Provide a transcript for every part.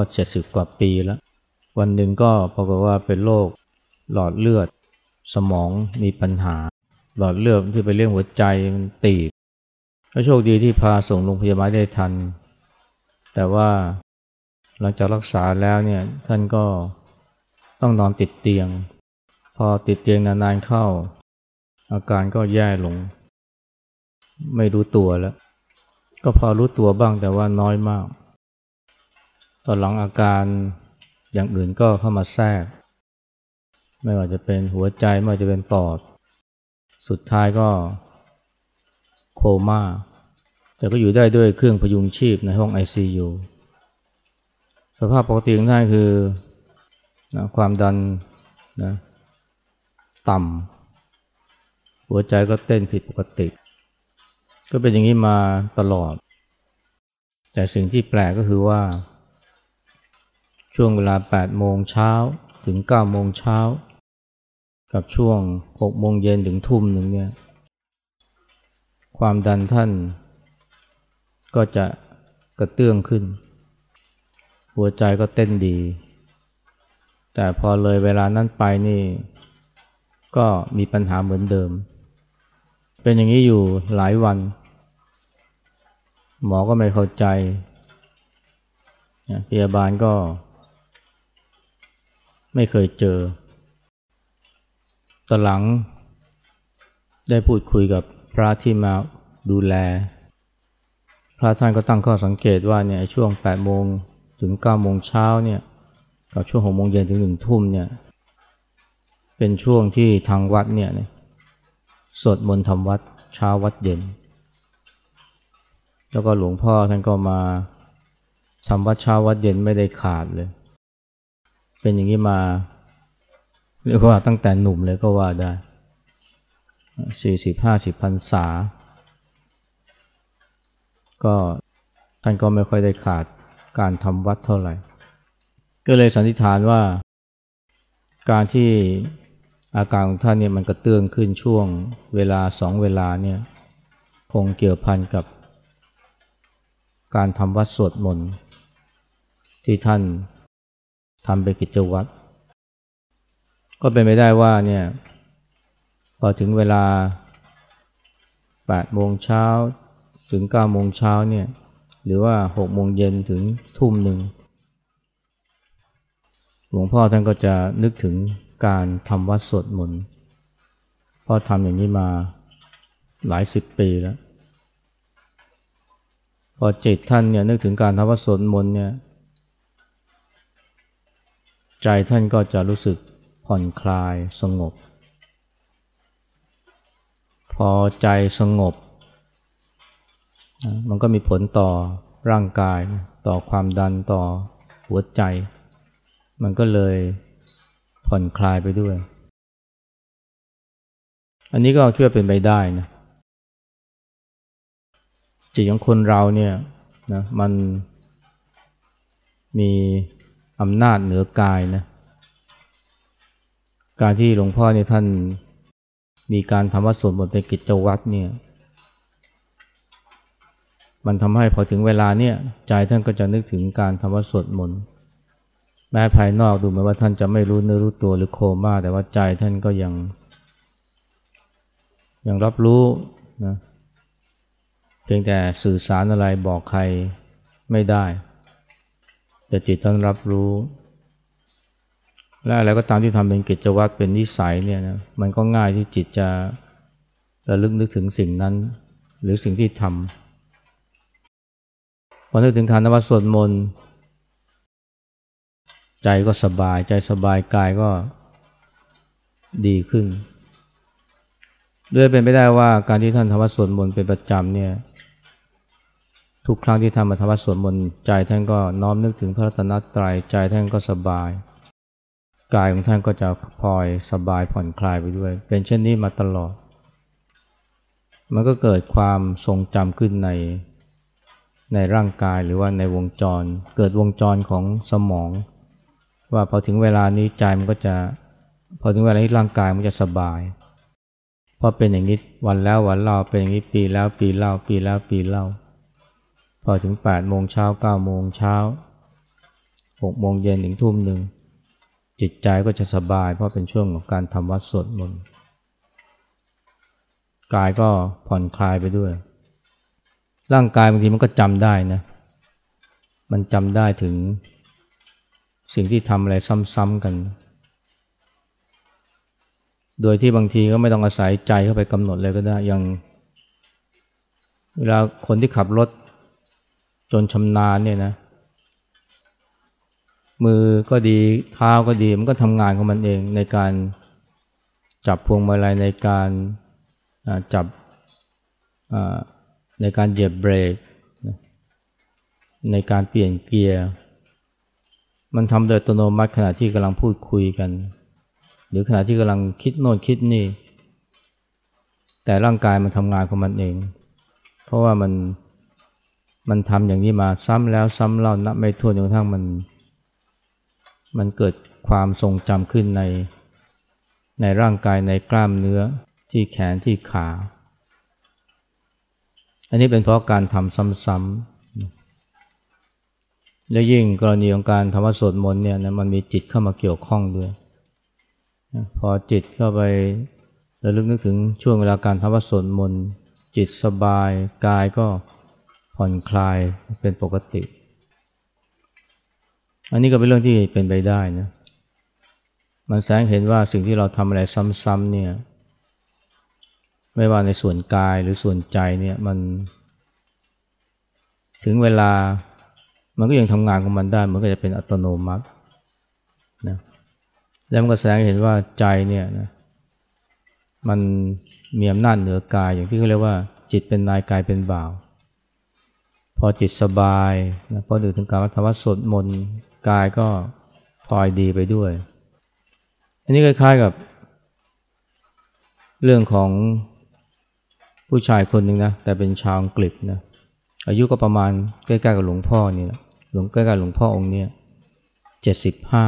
ก็เจ็ดสิบกว่าปีแล้ว วันหนึ่งก็ปรากฏว่าเป็นโรคหลอดเลือด สมองมีปัญหา หลอดเลือดที่ไปเลี้ยงหัวใจมันตีบก็โชคดีที่พาส่งโรงพยาบาลได้ทัน แต่ว่าหลังจากรักษาแล้วเนี่ยท่านก็ต้องนอนติดเตียง พอติดเตียงนานๆเข้า อาการก็แย่ลง ไม่รู้ตัวแล้ว ก็พอรู้ตัวบ้างแต่ว่าน้อยมาก อนหลังอาการอย่างอื่นก็เข้ามาแทรก ไม่ว่าจะเป็นหัวใจไม่ว่าจะเป็นปอด สุดท้ายก็โคมา่า แต่ก็อยู่ได้ด้วยเครื่องพยุงชีพในห้อง ICU สภาพปกติของท่านคือนะความดันนะต่ำหัวใจก็เต้นผิดปกติ ก็เป็นอย่างนี้มาตลอด แต่สิ่งที่แปลกก็คือว่า ช่วงเวลา 8 โมงเช้าถึง 9 โมงเช้า กับช่วง 6 โมงเย็นถึงทุ่มหนึ่งเนี่ยความดันท่านก็จะกระเตื้องขึ้น หัวใจก็เต้นดี แต่พอเลยเวลานั้นไปนี่ ก็มีปัญหาเหมือนเดิม เป็นอย่างนี้อยู่หลายวัน หมอก็ไม่เข้าใจพยาบาลก็ ไม่เคยเจอตอหลัง ได้พูดคุยกับพระที่มาดูแล พระท่านก็ตั้งข้อสังเกตว่าเนี่ยช่วง 8 โมงถึง 9 โมงเช้าเนี่ยกับช่วง 6 โมงเย็นถึง 1 ทุ่มเนี่ยเป็นช่วงที่ทางวัดเนี่ยสวดมนต์ทำวัดเช้าวัดเย็น แล้วก็หลวงพ่อท่านก็มาทำวัดเช้าวัดเย็นไม่ได้ขาดเลย เป็นอย่างนี้มา เรียกว่าตั้งแต่หนุ่มเลยก็ว่าได้สี่สิบห้าสิบพรรษา ก็ท่านก็ไม่ค่อยได้ขาดการทำวัดเท่าไหร่ ก็เลยสันนิษฐานว่า การที่อาการของท่านเนี่ยมันกระเตื้องขึ้นช่วงเวลาสองเวลาเนี่ยคงเกี่ยวพันกับ การทำวัดสวดมนต์ที่ท่าน ทำเป็นกิจวัตรก็เป็นไปได้ว่าเนี่ยพอถึงเวลา8โมงเช้าถึง9โมงเช้าเนี่ยหรือว่า6โมงเย็นถึงทุ่มหนึ่งหลวงพ่อท่านก็จะนึกถึงการทำวัดสวดมนต์เพราะทำอย่างนี้มาหลายสิบปีแล้ว พอจิตท่านเนี่ยนึกถึงการทำวัดสวดมนต์เนี่ย ใจท่านก็จะรู้สึกผ่อนคลายสงบ พอใจสงบ มันก็มีผลต่อร่างกาย ต่อความดันต่อหัวใจ มันก็เลยผ่อนคลายไปด้วย อันนี้ก็คิดว่าเป็นไปได้นะจิตของคนเราเนี่ยนะมันมี อำนาจเหนือกายนะการที่หลวงพ่อเนี่ยท่านมีการทำวัดสวดมนต์เป็นกิจวัตรเนี่ยมันทำให้พอถึงเวลาเนี่ยใจท่านก็จะนึกถึงการทำวัดสวดมนต์แม้ภายนอกดูเหมือนว่าท่านจะไม่รู้เนื้อรู้ตัวหรือโคม่าแต่ว่าใจท่านก็ยัง ยังรับรู้นะเพียงแต่สื่อสารอะไรบอกใครไม่ได้ แต่จิตท่านรับรู้ และอะไรก็ตามที่ทำเป็นกิจวัตรเป็นนิสัยเนี่ยนะมันก็ง่ายที่จิตจะระลึกนึกถึงสิ่งนั้น หรือสิ่งที่ทำพอนึกถึงกานวัตสวดมนต์ใจก็สบายใจสบายกายก็ดีขึ้นด้วยเป็นไปได้ว่าการที่ท่านทำวัดสวดมนต์เป็นประจำเนี่ย ทุกครั้งที่ทำมาทำวัดสวดมนต์ใจท่านก็น้อมนึกถึงพระรัตนตรัยใจท่านก็สบาย กายของท่านก็จะพลอยสบายผ่อนคลายไปด้วย เป็นเช่นนี้มาตลอด มันก็เกิดความทรงจำขึ้นในในร่างกายหรือว่าในวงจร เกิดวงจรของสมอง ว่าพอถึงเวลานี้ใจมันก็จะพอถึงเวลานี้ร่างกายมันจะสบายพราะเป็นอย่างนี้วันแล้ววันเล่าเป็นอย่างนี้ปีแล้วปีเล่าปีแล้วปีเล่า พอถึง8โมงเช้า9โมงเช้าหกโมงเย็นถึงทุ่มหนึ่งจิตใจก็จะสบาย เพราะเป็นช่วงของการทำวัดสวดมนต์กายก็ผ่อนคลายไปด้วย ร่างกายบางทีมันก็จำได้นะ มันจำได้ถึง สิ่งที่ทำอะไรซ้ำๆกัน โดยที่บางทีก็ไม่ต้องอาศัยใจเข้าไปกำหนดเลยก็ได้อย่างเวลาคนที่ขับรถ จนชำนาญเนี่ยนะ มือก็ดีเท้าก็ดีมันก็ทำงานของมันเองในการจับพวงมาลัยในการจับในการเหยียบเบรก ในการเปลี่ยนเกียร์ มันทำโดยอัตโนมัติขณะที่กำลังพูดคุยกัน หรือขณะที่กำลังคิดโน่นคิดนี่ แต่ร่างกายมันทำงานของมันเอง เพราะว่ามัน มันทำอย่างนี้มาซ้ำแล้วซ้ำเล่านับไม่ถ้วนจนกระทั่งมัน มันเกิดความทรงจำขึ้นใน ในร่างกายในกล้ามเนื้อที่แขนที่ขา อันนี้เป็นเพราะการทำซ้ำๆและยิ่งกรณีของการทำวัดสวดมนต์เนี่ยนะมันมีจิตเข้ามาเกี่ยวข้องด้วย พอจิตเข้าไประลึกนึกถึงช่วงเวลาการทำวัดสวดมนต์จิตสบายกายก็ ผ่อนคลายเป็นปกติ อันนี้ก็เป็นเรื่องที่เป็นไปได้นะมันแสดงเห็นว่าสิ่งที่เราทำอะไรซ้ำๆเนี่ยไม่ว่าในส่วนกายหรือส่วนใจเนี่ยมัน ถึงเวลามันก็ยังทำงานของมันได้มันก็จะเป็นอัตโนมัตินะแล้วมันก็แสดงเห็นว่าใจเนี่ยนะมันมีอำนาจเหนือกายอย่างที่เขาเรียกว่าจิตเป็นนายกายเป็นบ่าว พอจิตสบายนะพอดูถึงการวัฒวัดสดมนกายก็พลอยดีไปด้วย อันนี้คล้ายๆกับ เรื่องของผู้ชายคนหนึ่งนะแต่เป็นชาวอังกฤษนะอายุก็ประมาณใกล้ ๆ กับหลวงพ่อนี่แหละหลวงใกล้ๆหลวงพ่อองค์เนี้ยเจ็ดสิบห้า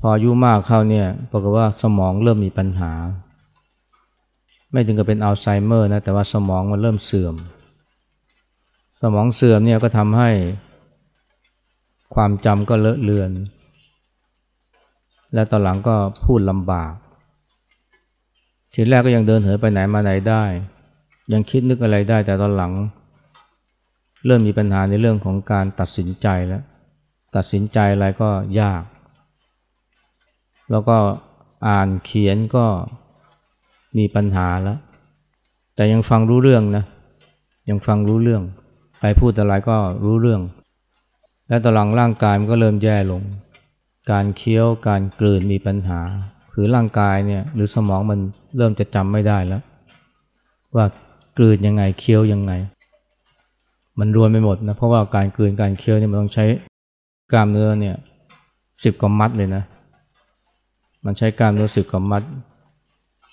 พออายุมากเข้าเนี่ยปรากฏว่าสมองเริ่มมีปัญหา ไม่ถึงกับเป็นอัลไซเมอร์นะแต่ว่าสมองมันเริ่มเสื่อม สมองเสื่อมเนี่ยก็ทำให้ความจำก็เลอะเลือน และตอนหลังก็พูดลำบาก ทีแรกก็ยังเดินเหินไปไหนมาไหนได้ ยังคิดนึกอะไรได้แต่ตอนหลัง เริ่มมีปัญหาในเรื่องของการตัดสินใจแล้ว ตัดสินใจอะไรก็ยาก แล้วก็อ่านเขียนก็มีปัญหาแล้ว แต่ยังฟังรู้เรื่องนะ ยังฟังรู้เรื่อง ใครพูดอะไรก็รู้เรื่อง และตอหลังร่างกายมันก็เริ่มแย่ลง การเคี้ยวการกลืนมีปัญหา คือร่างกายเนี่ยหรือสมองมันเริ่มจะจำไม่ได้แล้ว ว่ากลืนยังไงเคี้ยวยังไง มันรวนไปหมดนะ เพราะว่าการกลืนการเคี้ยวเนี่ยมันต้องใช้กล้ามเนื้อเนี่ยสิบกว่ามัดเลยนะ มันใช้กล้ามเนื้อสิบกว่ามัด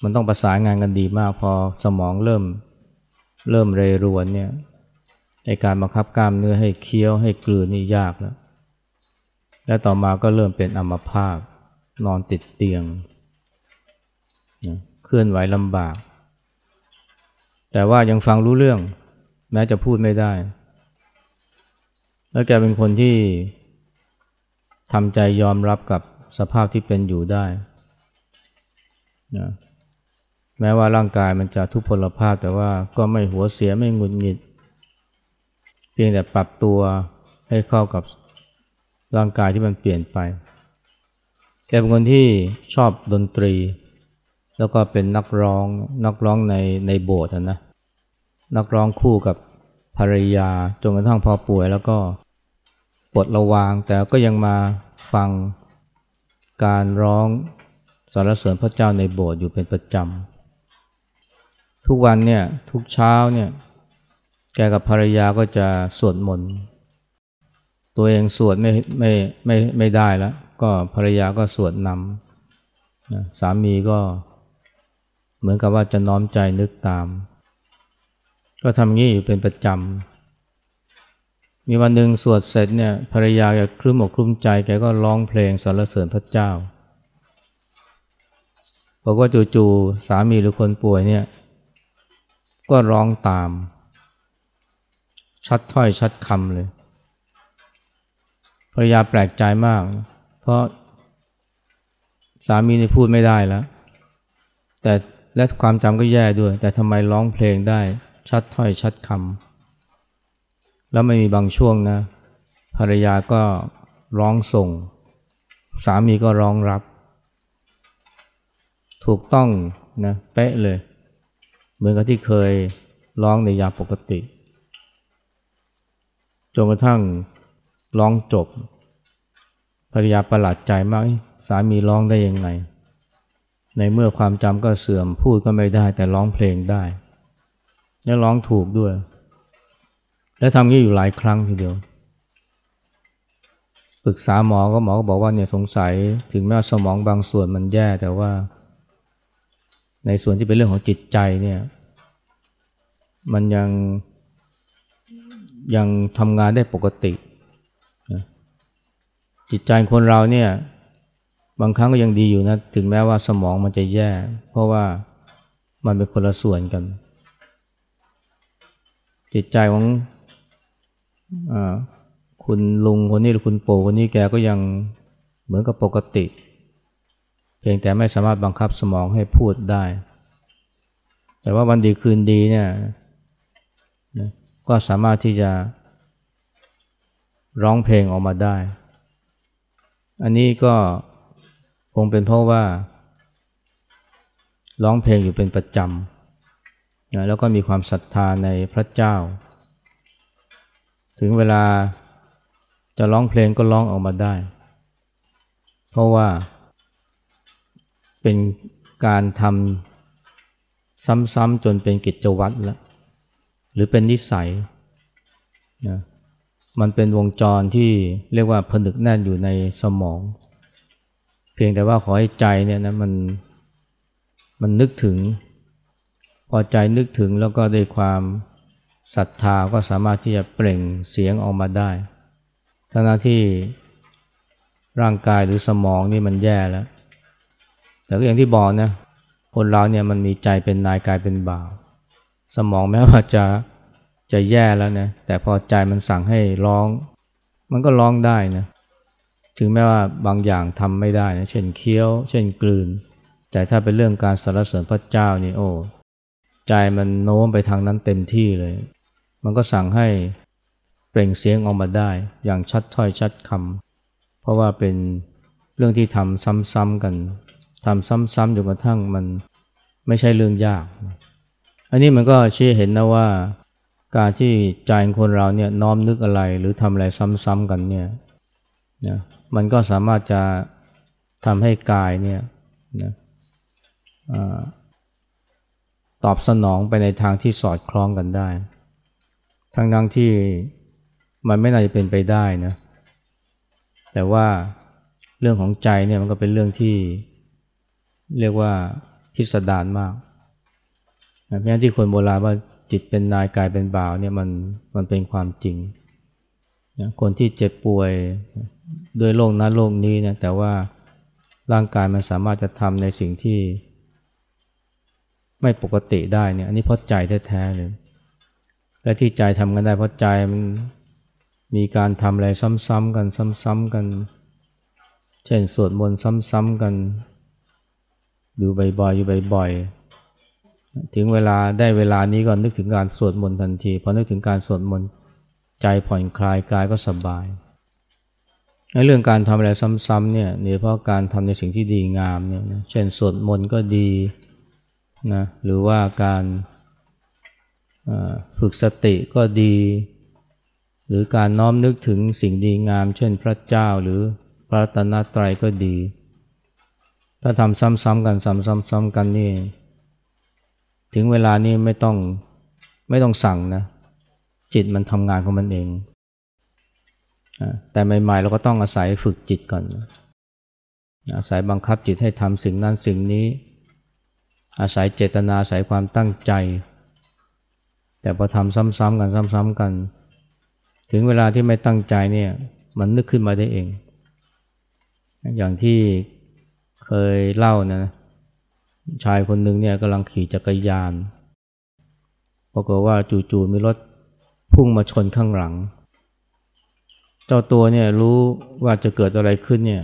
มันต้องประสานงานกันดีมากพอสมองเริ่มเริ่มเรรวนเนี่ย ในการบังคับกล้ามเนื้อให้เคี้ยวให้กลืนนี่ยากแล้ว และต่อมาก็เริ่มเป็นอัมพาตนอนติดเตียงเคลื่อนไหวลำบาก แต่ว่ายังฟังรู้เรื่อง แม้จะพูดไม่ได้ แล้วแกเป็นคนที่ทำใจยอมรับกับสภาพที่เป็นอยู่ได้นะแม้ว่าร่างกายมันจะทุพพลภาพแต่ว่าก็ไม่หัวเสียไม่งุนงิด เพียงแต่ปรับตัวให้เข้ากับร่างกายที่มันเปลี่ยนไป แกเป็นคนที่ชอบดนตรี แล้วก็เป็นนักร้องนักร้องในในโบสถ์นะ นักร้องคู่กับภรรยาจนกระทั่งพอป่วยแล้วก็ปวดระวาง แต่ก็ยังมาฟังการร้องสรรเสริญพระเจ้าในโบสถ์อยู่เป็นประจำ ทุกวันเนี่ยทุกเช้าเนี่ย แกกับภรรยาก็จะสวดมนต์ตัวเองสวดไม่ไม่ไม่ไม่ได้แล้ว ก็ภรรยาก็สวดนำสามีก็เหมือนกับว่าจะน้อมใจนึกตาม ก็ทำงี้อยู่เป็นประจำ มีวันหนึ่งสวดเสร็จเนี่ยภรรยาแกคลุ้มอกคลุ้มใจแกก็ร้องเพลงสรรเสริญพระเจ้าบอกว่าจู่ๆสามีหรือคนป่วยเนี่ย ก็ร้องตาม ชัดถ้อยชัดคำเลยภรรยาแปลกใจมาก เพราะสามีนี่พูดไม่ได้แล้ว แต่และความจำก็แย่ด้วย แต่ทำไมร้องเพลงได้ ชัดถ้อยชัดคำแล้วไม่มีบางช่วงนะ ภรรยาก็ร้องส่ง สามีก็ร้องรับ ถูกต้องนะเป๊ะเลย เหมือนกับที่เคยร้องในยาปกติ จนกระทั่งร้องจบภรรยาประหลาดใจมากสามีร้องได้ยังไง ในเมื่อความจำก็เสื่อมพูดก็ไม่ได้แต่ร้องเพลงได้ และร้องถูกด้วย และทำงี้อยู่หลายครั้งทีเดียวปรึกษาหมอก็หมอก็บอกว่าเนี่ยสงสัยถึงแม้สมองบางส่วนมันแย่แต่ว่า ในส่วนที่เป็นเรื่องของจิตใจเนี่ย มันยัง ยังทำงานได้ปกติ จิตใจคนเราเนี่ยบางครั้งก็ยังดีอยู่นะถึงแม้ว่าสมองมันจะแย่ เพราะว่ามันเป็นคนละส่วนกัน จิตใจของอคุณลุงคนนี้หรือคุณปู่คนนี้แกก็ยังเหมือนกับปกติ เพียงแต่ไม่สามารถบังคับสมองให้พูดได้ แต่ว่าวันดีคืนดีเนี่ย ก็สามารถที่จะร้องเพลงออกมาได้ อันนี้ก็คงเป็นเพราะว่า ร้องเพลงอยู่เป็นประจำแล้วก็มีความศรัทธาในพระเจ้า ถึงเวลาจะร้องเพลงก็ร้องออกมาได้ เพราะว่า เป็นการทำซ้ำๆจนเป็นกิจวัตรแล้ว หรือเป็นนิสัยนะมันเป็นวงจรที่เรียกว่าผนึกแน่นอยู่ในสมอง เพียงแต่ว่าขอให้ใจเนี่ยนะมันมันนึกถึง พอใจนึกถึงแล้วก็ด้วยความศรัทธาก็สามารถที่จะเปล่งเสียงออกมาได้ทั้งที่ร่างกายหรือสมองนี่มันแย่แล้ว แต่ก็อย่างที่บอกนะคนเราเนี่ยมันมีใจเป็นนายกายเป็นบ่าว สมองแม้ว่าจะจะแย่แล้วนะแต่พอใจมันสั่งให้ร้อง มันก็ร้องได้นะถึงแม้ว่าบางอย่างทำไม่ได้นะเช่นเคี้ยว เช่นกลืน แต่ถ้าเป็นเรื่องการสรรเสริญพระเจ้านี่โอ้ใจมันโน้มไปทางนั้นเต็มที่เลย มันก็สั่งให้เปล่งเสียงออกมาได้ อย่างชัดถ้อยชัดคำเพราะว่าเป็นเรื่องที่ทำซ้ำๆกันทำซ้ำๆจนกระทั่งมันไม่ใช่เรื่องยาก อันนี้มันก็ชี้เห็นนะว่า การที่ใจคนเราเนี่ยน้อมนึกอะไรหรือทำอะไรซ้ำๆกันเนี่ยนะมันก็สามารถจะทำให้กายเนี่ยนะตอบสนองไปในทางที่สอดคล้องกันได้ ทั้งทั้งที่มันไม่น่าจะเป็นไปได้นะแต่ว่าเรื่องของใจเนี่ยมันก็เป็นเรื่องที่เรียกว่าพิสดารมาก เพราะที่คนโบราณว่าจิตเป็นนายกายเป็นบ่าวเนี่ยมันมันเป็นความจริงนะคนที่เจ็บป่วยด้วยโรคนั้นโรคนี้นะแต่ว่าร่างกายมันสามารถจะทำในสิ่งที่ ไม่ปกติได้เนี่ย อันนี้เพราะใจแท้ๆเลยและที่ใจทำกันได้เพราะใจมันมีการทำอะไรซ้ำๆกันซ้ำๆกัน เช่นสวดมนต์ซ้ำๆกัน อยู่บ่อยๆอยู่บ่อยๆ ถึงเวลาได้เวลานี้ก็นึกถึงการสวดมนต์ทันทีพอนึกถึงการสวดมนต์ใจผ่อนคลายกายก็สบายในเรื่องการทำอะไรซ้ำๆเนี่ยเนี่ยเพราะการทำในสิ่งที่ดีงามเนี่ยเช่นสวดมนต์ก็ดีนะหรือว่าการฝึกสติก็ดี หรือการน้อมนึกถึงสิ่งดีงาม เช่นพระเจ้าหรือพระตนตรัยก็ดี ถ้าทำซ้ำๆกันซ้ำๆกันนี่ ถึงเวลานี้ไม่ต้องไม่ต้องสั่งนะ จิตมันทำงานของมันเอง แต่ใหม่ๆเราก็ต้องอาศัยฝึกจิตก่อน อาศัยบังคับจิตให้ทำสิ่งนั้นสิ่งนี้ อาศัยเจตนาอาศัยความตั้งใจ แต่พอทำซ้ำๆกันซ้ำๆกัน ถึงเวลาที่ไม่ตั้งใจเนี่ยมันนึกขึ้นมาได้เอง อย่างที่เคยเล่านะ ชายคนหนึ่งเนี่ยกำลังขี่จักรยานปรากฏว่าจู่ๆมีรถพุ่งมาชนข้างหลัง เจ้าตัวเนี่ยรู้ว่าจะเกิดอะไรขึ้นเนี่ย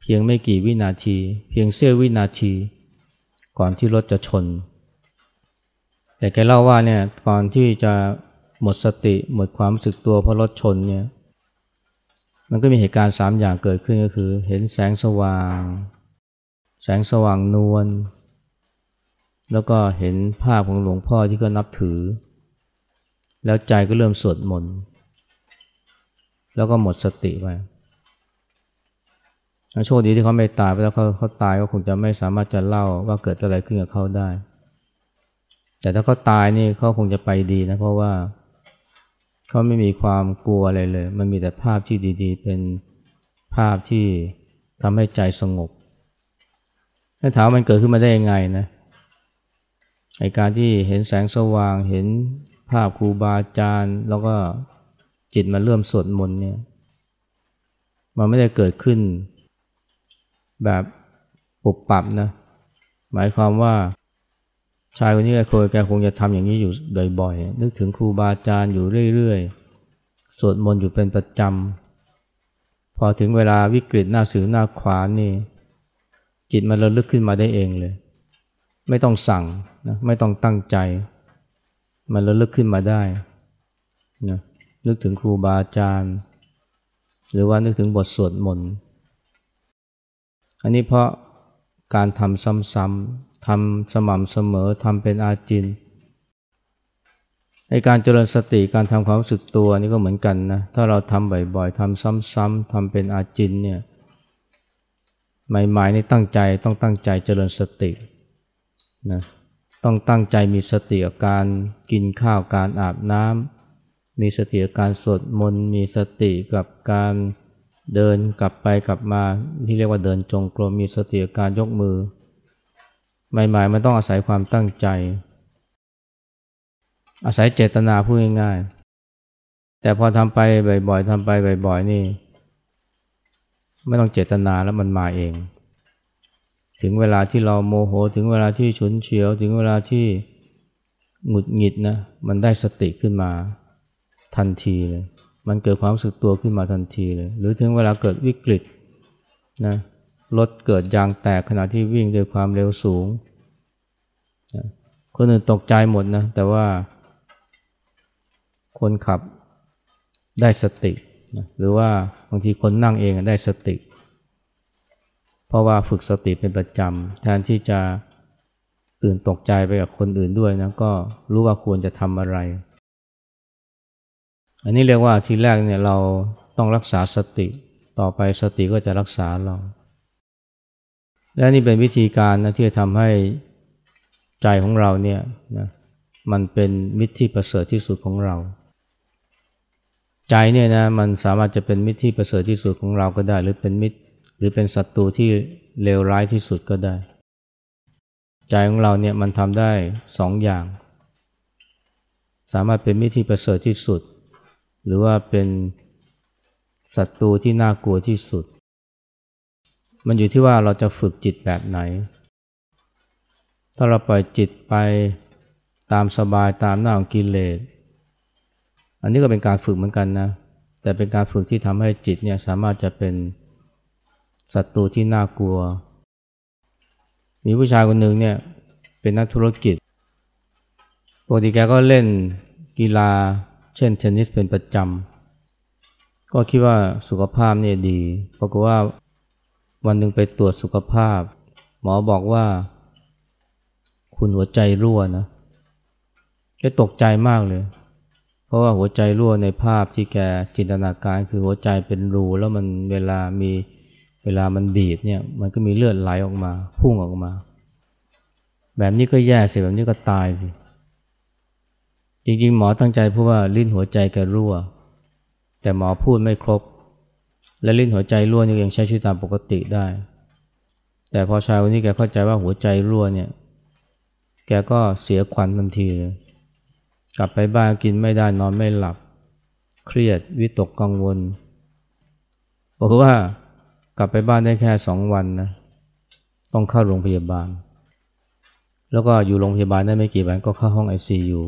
เพียงไม่กี่วินาที เพียงเสี้ยววินาที ก่อนที่รถจะชน แต่แกเล่าว่าเนี่ยก่อนที่จะหมดสติหมดความรู้สึกตัวเพราะรถชนเนี่ยมันก็มีเหตุการณ์สามอย่างเกิดขึ้นก็คือ เห็นแสงสว่าง แสงสว่างนวลแล้วก็เห็นภาพของหลวงพ่อที่ก็นับถือ แล้วใจก็เริ่มสวดมนต์แล้วก็หมดสติไปโชคดีที่เขาไม่ตายไปแล้วเขาเขาตายก็คงจะไม่สามารถจะเล่าว่าเกิดอะไรขึ้นกับเขาได้ แต่ถ้าเขาตายนี่เขาคงจะไปดีนะเพราะว่าเขาไม่มีความกลัวอะไรเลย มันมีแต่ภาพที่ดีๆ เป็นภาพที่ทำให้ใจสงบ ถ้าถามมันเกิดขึ้นมาได้ยังไงนะไอการที่เห็นแสงสว่างเห็นภาพครูบาอาจารย์ แล้วก็จิตมันเริ่มสวดมนต์เนี่ย มันไม่ได้เกิดขึ้น แบบปุบปับนะ หมายความว่า ชายคนนี้แกเคยแกคงจะทำอย่างนี้อยู่บ่อยๆนึกถึงครูบาอาจารย์อยู่เรื่อยๆสวดมนต์อยู่เป็นประจำพอถึงเวลาวิกฤตหน้าสือหน้าขวานนี่ จิตมันระลึกขึ้นมาได้เองเลย ไม่ต้องสั่งนะไม่ต้องตั้งใจ มันระลึกขึ้นมาได้นะนึกถึงครูบาอาจารย์ หรือว่านึกถึงบทสวดมนต์อันนี้เพราะการทำซ้ำๆทำสม่ำเสมอทำเป็นอาจินในการเจริญสติการทำความรู้สึกตัวนี่ก็เหมือนกันนะถ้าเราทำบ่อยๆทำซ้ำๆทำเป็นอาจินเนี่ย ใหม่ๆนี่ตั้งใจต้องตั้งใจเจริญสตินะต้องตั้งใจมีสติกับการกินข้าวการอาบน้ำมีสติกับการสวดมนต์มีสติกับการเดินกลับไปกลับมาที่เรียกว่าเดินจงกรมมีสติกับการยกมือ ใหม่ๆมันต้องอาศัยความตั้งใจ อาศัยเจตนาพูดง่ายๆแต่พอทำไปบ่อยๆทำไปบ่อยๆนี่ ไม่ต้องเจตนาแล้วมันมาเอง ถึงเวลาที่เราโมโห ถึงเวลาที่ฉุนเฉียว ถึงเวลาที่หงุดหงิดนะมันได้สติขึ้นมาทันทีเลย มันเกิดความรู้สึกตัวขึ้นมาทันทีเลย หรือถึงเวลาเกิดวิกฤตนะรถเกิดยางแตกขณะที่วิ่งด้วยความเร็วสูงคนอื่นตกใจหมดนะแต่ว่า คนขับได้สติ นะหรือว่าบางทีคนนั่งเองได้สติ เพราะว่าฝึกสติเป็นประจำแทนที่จะตื่นตกใจไปกับคนอื่นด้วยนะก็รู้ว่าควรจะทำอะไร อันนี้เรียกว่าทีแรกเนี่ยเราต้องรักษาสติ ต่อไปสติก็จะรักษาเรา และนี่เป็นวิธีการนะที่จะทำให้ใจของเราเนี่ยนะมันเป็นมิตรที่ประเสริฐที่สุดของเรา ใจเนี่ยนะมันสามารถจะเป็นมิตรที่ประเสริฐที่สุดของเราก็ได้ หรือเป็นมิตร หรือเป็นศัตรูที่เลวร้ายที่สุดก็ได้ ใจของเราเนี่ยมันทำได้สองอย่าง สามารถเป็นมิตรที่ประเสริฐที่สุด หรือว่าเป็นศัตรูที่น่ากลัวที่สุด มันอยู่ที่ว่าเราจะฝึกจิตแบบไหน ถ้าเราปล่อยจิตไปตามสบายตามหน้าของกิเลส อันนี้ก็เป็นการฝึกเหมือนกันนะ แต่เป็นการฝึกที่ทำให้จิตเนี่ยสามารถจะเป็นศัตรูที่น่ากลัว มีผู้ชายคนหนึ่งเนี่ยเป็นนักธุรกิจปกติแกก็เล่นกีฬาเช่นเทนนิสเป็นประจำ ก็คิดว่าสุขภาพเนี่ยดีปรากฏว่าวันหนึ่งไปตรวจสุขภาพ หมอบอกว่า คุณหัวใจรั่วนะแกตกใจมากเลย เพราะว่าหัวใจรั่วในภาพที่แกจินตนาการคือหัวใจเป็นรูแล้วมันเวลามีเวลามันบีบเนี่ยมันก็มีเลือดไหลออกมา พุ่งออกมา แบบนี้ก็แย่สิแบบนี้ก็ตายสิจริงๆ หมอตั้งใจพูดว่าลิ้นหัวใจแกรั่ว แต่หมอพูดไม่ครบ และลิ้นหัวใจรั่วนี่ยังใช้ชีวิตตามปกติได้ แต่พอชายคนนี้แกเข้าใจว่าหัวใจรั่วเนี่ย แกก็เสียขวัญทันทีเลย กลับไปบ้านกินไม่ได้นอนไม่หลับ เครียดวิตกกังวลบอกว่ากลับไปบ้านได้แค่สองวันนะต้องเข้าโรงพยาบาล แล้วก็อยู่โรงพยาบาลได้ไม่กี่วันก็เข้าห้องไอซียู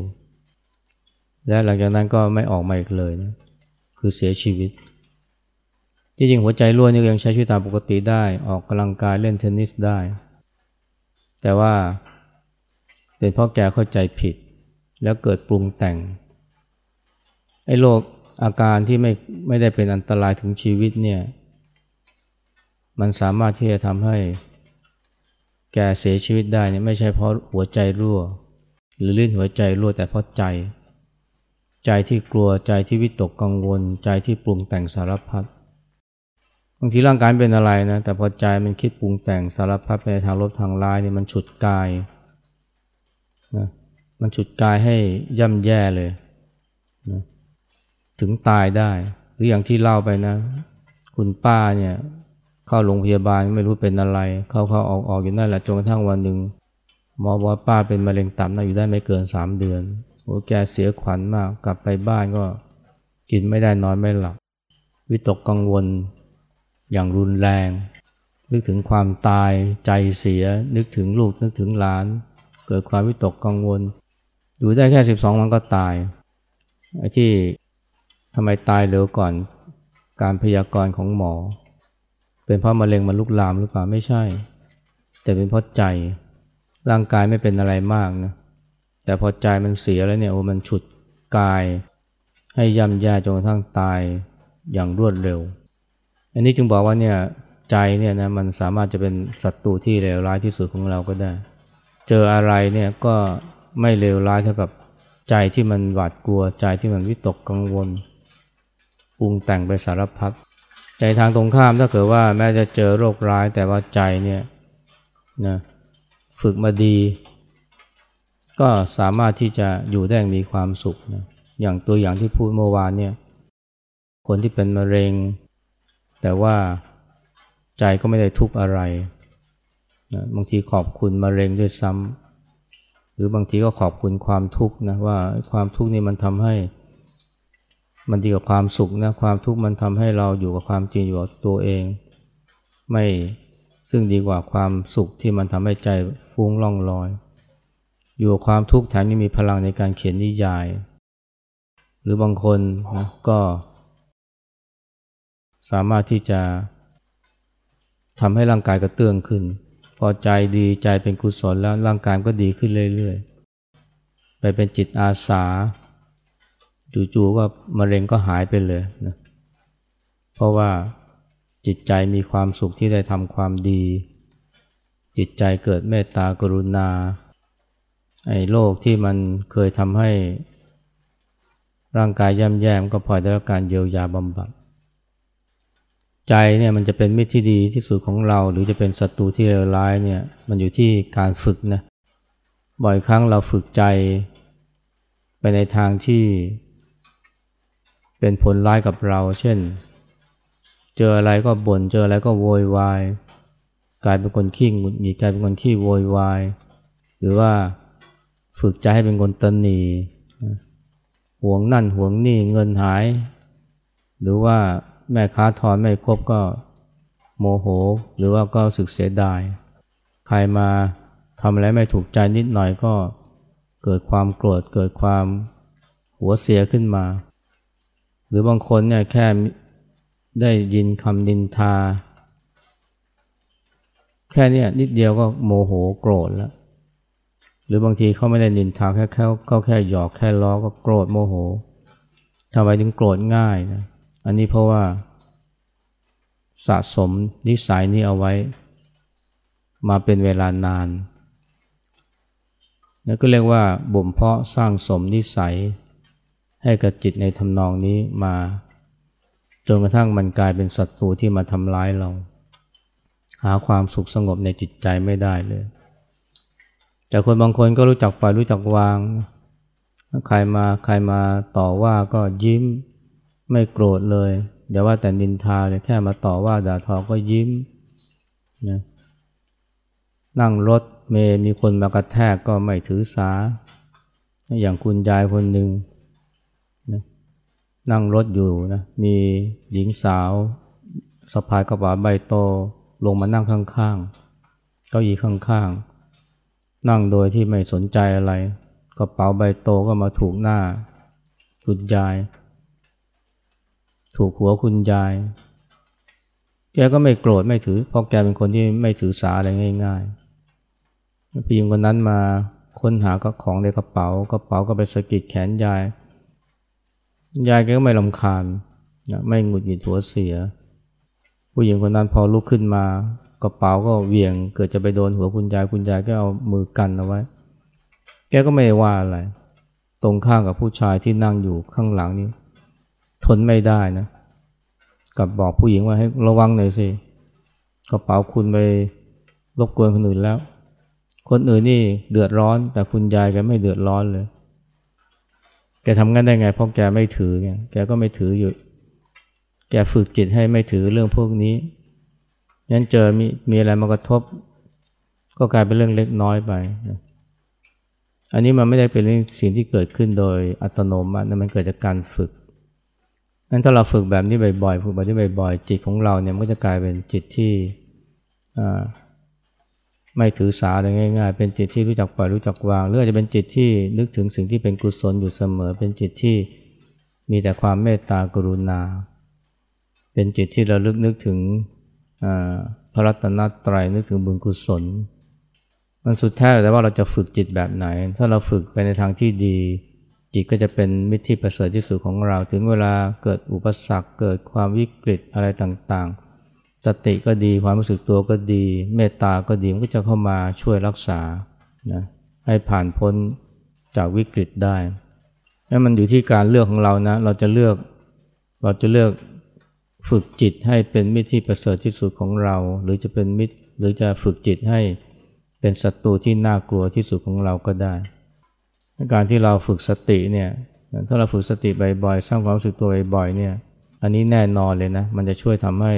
และหลังจากนั้นก็ไม่ออกมาอีกเลยนะคือเสียชีวิตที่จริงหัวใจรั่วนี่ยังใช้ชีวิตตามปกติได้ออกกำลังกายเล่นเทนนิสได้ แต่ว่าเป็นเพราะแกเข้าใจผิด แล้วเกิดปรุงแต่งไอ้โรคอาการที่ไม่ไม่ได้เป็นอันตรายถึงชีวิตเนี่ยมันสามารถที่จะทำให้แกเสียชีวิตได้เนี่ยไม่ใช่เพราะหัวใจรั่ว หรือลื่นหัวใจรั่วแต่เพราะใจ ใจที่กลัวใจที่วิตกกังวล ใจที่ปรุงแต่งสารพัดบางทีร่างกายเป็นอะไรนะแต่พอใจมันคิดปรุงแต่งสารพัดไปทางลบทางร้ายเนี่ยมันฉุดกาย มันฉุดกายให้ย่ำแย่เลยนะถึงตายได้ หรืออย่างที่เล่าไปนะ คุณป้าเนี่ยเข้าโรงพยาบาลไม่รู้เป็นอะไร เข้าเข้าออกออกอยู่นั่นแหละจนกระทั่งวันหนึ่งหมอบอกว่าป้าเป็นมะเร็งตับนะอยู่ได้ไม่เกินสามเดือนโอ้แกเสียขวัญมากกลับไปบ้านก็กินไม่ได้นอนไม่หลับ วิตกกังวลอย่างรุนแรง นึกถึงความตายใจเสีย นึกถึงลูกนึกถึงหลาน เกิดความวิตกกังวล อยู่ได้แค่สิบสองวันก็ตายไอ้ที่ทำไมตายเร็วก่อนการพยากรณ์ของหมอ เป็นเพราะมะเร็งมันลุกลามหรือเปล่าไม่ใช่ แต่เป็นเพราะใจร่างกายไม่เป็นอะไรมากนะแต่พอใจมันเสียแล้วเนี่ยโอ้มันฉุดกายให้ย่ำแย่จนกระทั่งตายอย่างรวดเร็ว อันนี้จึงบอกว่าเนี่ยใจเนี่ยนะมันสามารถจะเป็นศัตรูที่เลวร้ายที่สุดของเราก็ได้ เจออะไรเนี่ยก็ ไม่เลวร้ายเท่ากับใจที่มันหวาดกลัวใจที่มันวิตกกังวลปรุงแต่งไปสารพัดใจทางตรงข้ามถ้าเกิดว่าแม้จะเจอโรคร้ายแต่ว่าใจเนี่ยนะฝึกมาดี ก็สามารถที่จะอยู่ได้อย่างมีความสุขนะอย่างตัวอย่างที่พูดเมื่อวานเนี่ยคนที่เป็นมะเร็ง แต่ว่าใจก็ไม่ได้ทุกข์อะไรนะบางทีขอบคุณมะเร็งด้วยซ้ำ หรือบางทีก็ขอบคุณความทุกข์นะว่าความทุกข์นี่มันทำให้ มันดีกว่าความสุขนะความทุกข์มันทำให้เราอยู่กับความจริงอยู่กับตัวเอง ไม่ซึ่งดีกว่าความสุขที่มันทำให้ใจฟุ้งล่องลอย อยู่กับความทุกข์แถมยังมีพลังในการเขียนนิยาย หรือบางคนนะก็ สามารถที่จะทำให้ร่างกายกระเตื้องขึ้น พอใจดีใจเป็นกุศลแล้วร่างกายก็ดีขึ้นเรื่อยๆ ไปเป็นจิตอาสา จู่ๆก็มะเร็งก็หายไปเลยนะเพราะว่าจิตใจมีความสุขที่ได้ทำความดี จิตใจเกิดเมตตากรุณาไอ้โรคที่มันเคยทำให้ร่างกายย่ำแย่มก็พลอยได้รับการเยียวยาบำบัด ใจเนี่ยมันจะเป็นมิตรที่ดีที่สุดของเรา หรือจะเป็นศัตรูที่เลวร้ายเนี่ยมันอยู่ที่การฝึกนะบ่อยครั้งเราฝึกใจ ไปในทางที่ เป็นผลร้ายกับเรา เช่น เจออะไรก็บน่นเจออะไรก็โวยวายกลายเป็นคนขี้หงุดหงิดกลายเป็นคนขี้โวยวายหรือว่าฝึกใจให้เป็นคนตนหนีห่วงนั่นห่วงนี่เงินหาย หรือว่า แม่ค้าทอนไม่ครบก็โมโห หรือว่าก็สึกเสียดาย ใครมาทำอะไรไม่ถูกใจนิดหน่อยก็เกิดความโกรธเกิดความหัวเสียขึ้นมา หรือบางคนเนี่ยแค่ได้ยินคำนินทา แค่นี้นิดเดียวก็โมโหโกรธแล้ว หรือบางทีเขาไม่ได้นินทาแค่แค่ก็แค่หยอกแค่ล้อก็โกรธโมโหทำไมถึงโกรธง่ายนะ อันนี้เพราะว่าสะสมนิสัยนี้เอาไว้ มาเป็นเวลานานนั่นก็เรียกว่าบ่มเพาะสร้างสมนิสัย ให้กับจิตในทำนองนี้มาจนกระทั่งมันกลายเป็นศัตรูที่มาทำร้ายเรา หาความสุขสงบในจิตใจไม่ได้เลย แต่คนบางคนก็รู้จักปล่อยรู้จักวาง ใครมาใครมาต่อว่าก็ยิ้ม ไม่โกรธเลยเดี๋ยวว่าแต่นินทาเลยแค่มาต่อว่าด่าทอก็ยิ้มนะนั่งรถเมมีคนมากระแทกก็ไม่ถือสา อย่างคุณยายคนหนึ่งนะนั่งรถอยู่นะมีหญิงสาวสะพายกระเป๋าใบโตลงมานั่งข้างๆเก้าอี้ข้างๆ นั่งโดยที่ไม่สนใจอะไร กระเป๋าใบโตก็มาถูกหน้าคุณยาย ถูกหัวคุณยาย แกก็ไม่โกรธไม่ถือ เพราะแกเป็นคนที่ไม่ถือสาอะไรง่ายๆผู้หญิงคนนั้นมาค้นหาก็ของในกระเป๋ากระเป๋าก็ไปสะกิดแขนยาย ยายแกก็ไม่ลำคาญนะไม่หงุดหงิดหัวเสีย ผู้หญิงคนนั้นพอลุกขึ้นมากระเป๋าก็เหวี่ยง เกิดจะไปโดนหัวคุณยายคุณยายก็เอามือกันเอาไว้ แกก็ไม่ว่าอะไร ตรงข้างกับผู้ชายที่นั่งอยู่ข้างหลังนี้ ทนไม่ได้นะกับบอกผู้หญิงว่าให้ระวังหน่อยสิกระเป๋าคุณไปรบกวนคนอื่นแล้ว คนอื่นนี่เดือดร้อน แต่คุณยายแกไม่เดือดร้อนเลยแกทำงั้นได้ไงเพราะแกไม่ถือไงแกก็ไม่ถืออยู่ แกฝึกจิตให้ไม่ถือเรื่องพวกนี้งั้นเจอมีมีอะไรมากระทบ ก็กลายเป็นเรื่องเล็กน้อยไปอันนี้มันไม่ได้เป็นสิ่งที่เกิดขึ้นโดยอัตโนมัตินะมันเกิดจากการฝึก นั้นถ้าเราฝึกแบบนี้บ่อยๆฝึกแบบนี้บ่อยๆ จิตของเราเนี่ยมันก็จะกลายเป็นจิตที่ไม่ถือสาอะไรง่าย ๆ เป็นจิตที่รู้จักปล่อยรู้จักวาง หรืออาจจะเป็นจิตที่นึกถึงสิ่งที่เป็นกุศลอยู่เสมอ เป็นจิตที่มีแต่ความเมตตากรุณา เป็นจิตที่เราลึกนึกถึงพระรัตนตรัยนึกถึงบุญกุศล มันสุดแท้แต่ว่าเราจะฝึกจิตแบบไหน ถ้าเราฝึกไปในทางที่ดี จิตก็จะเป็นมิตรที่ประเสริฐที่สุดของเรา ถึงเวลาเกิดอุปสรรคเกิดความวิกฤตอะไรต่างๆ สติก็ดีความรู้สึกตัวก็ดี เมตตาก็ดีมันก็จะเข้ามาช่วยรักษานะให้ผ่านพ้นจากวิกฤตได้แล้วมันอยู่ที่การเลือกของเรานะ เราจะเลือกเราจะเลือกฝึกจิตให้เป็นมิตรที่ประเสริฐที่สุดของเรา หรือจะเป็นมิตรหรือจะฝึกจิตให้เป็นศัตรูที่น่ากลัวที่สุดของเราก็ได้ การที่เราฝึกสติเนี่ยถ้าเราฝึกสติบ่อยๆสร้างความรู้สึกตัวบ่อยๆเนี่ยอันนี้แน่นอนเลยนะ มันจะช่วยทำให้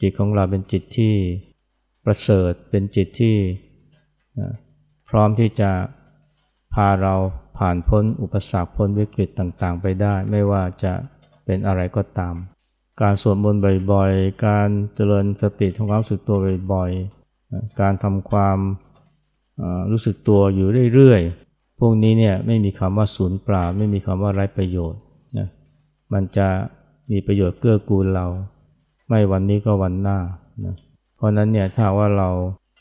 จิตของเราเป็นจิตที่ประเสริฐเป็นจิตที่พร้อมที่จะพาเราผ่านพ้นอุปสรรคพ้นวิกฤตต่างๆ ไปได้ ไม่ว่าจะเป็นอะไรก็ตาม การสวดมนต์บ่อยๆ การเจริญสติทำความรู้สึกตัวบ่อยๆ การทำความรู้สึกตัวอยู่เรื่อยๆ พวกนี้เนี่ยไม่มีคำว่าศูนย์เปล่า ไม่มีคำว่าไร้ประโยชน์นะมันจะมีประโยชน์เกื้อกูลเรา ไม่วันนี้ก็วันหน้านะเพราะนั้นเนี่ยถ้าว่าเรา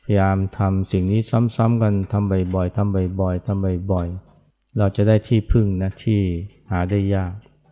พยายามทำสิ่งนี้ซ้ำๆกันทำบ่อยๆทำบ่อยๆทำบ่อยๆเราจะได้ที่พึ่งนะที่หาได้ยาก